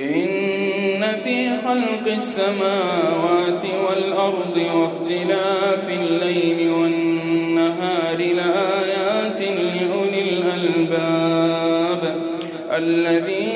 إن في خلق السماوات والأرض واختلاف الليل والنهار لآيات لأولي الألباب الذين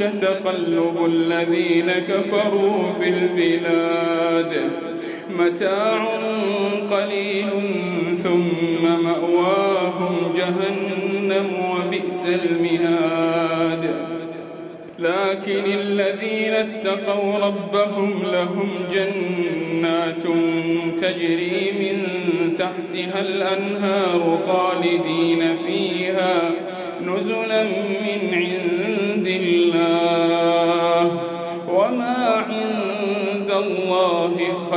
يغرنك تقلب الذين كفروا في البلاد. متاع قليل ثم مأواهم جهنم وبئس المهاد. لكن الذين اتقوا ربهم لهم جنات تجري من تحتها الأنهار خالدين فيها. نزلا من عند الله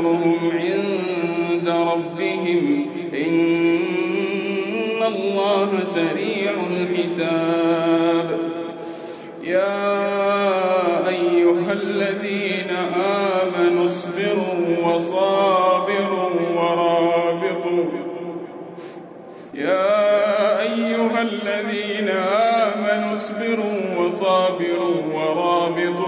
أجرهم عند ربهم إن الله سريع الحساب. يا أيها الذين آمنوا اصبروا وصابروا ورابطوا. يا أيها الذين آمنوا اصبروا